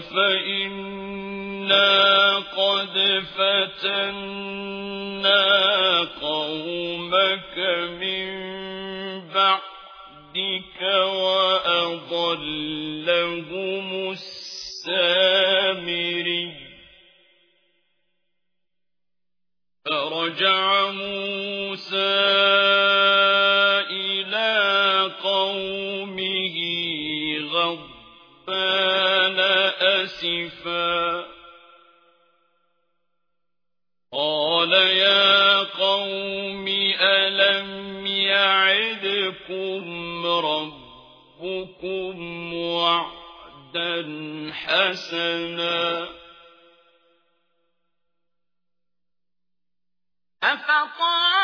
فإنا قد فتنا قومك من بعدك وأضلهم السامري آسفا قال يا قوم ألم يعدكم ربكم وعدا حسنا؟ أفطار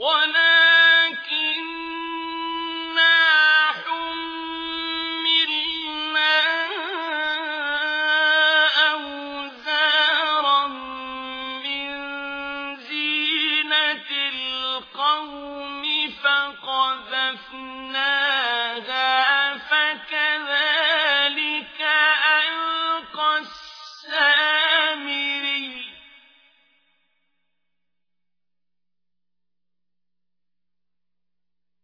ولا